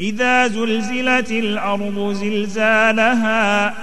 إذا زلزلت الأرض زلزالها